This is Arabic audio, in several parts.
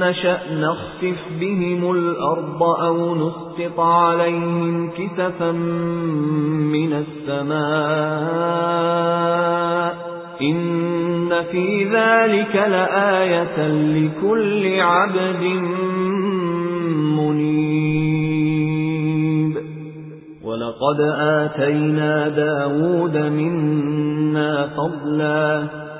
نشأ نخفف بهم الأرض أو نسقط عليهم كسفا من السماء إن في ذلك لآية لكل عبد منيب ولقد آتينا داود منا فضلا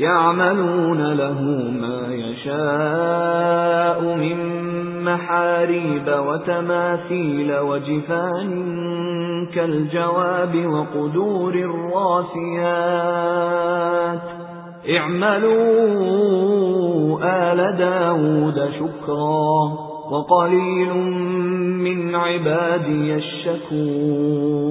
يعملون له ما يشاء من محاريب وتماثيل وجفان كالجواب وقدور الراسيات. اعملوا آل داود شكرا وقليل من عبادي الشكور.